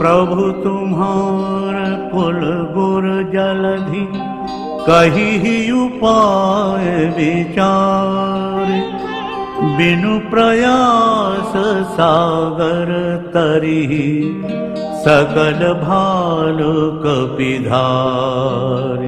प्रभु तुम्हार कुल गुर जलधि कही उपाय विचार। बिनु प्रयास सागर तरी सकल भाल कपिधार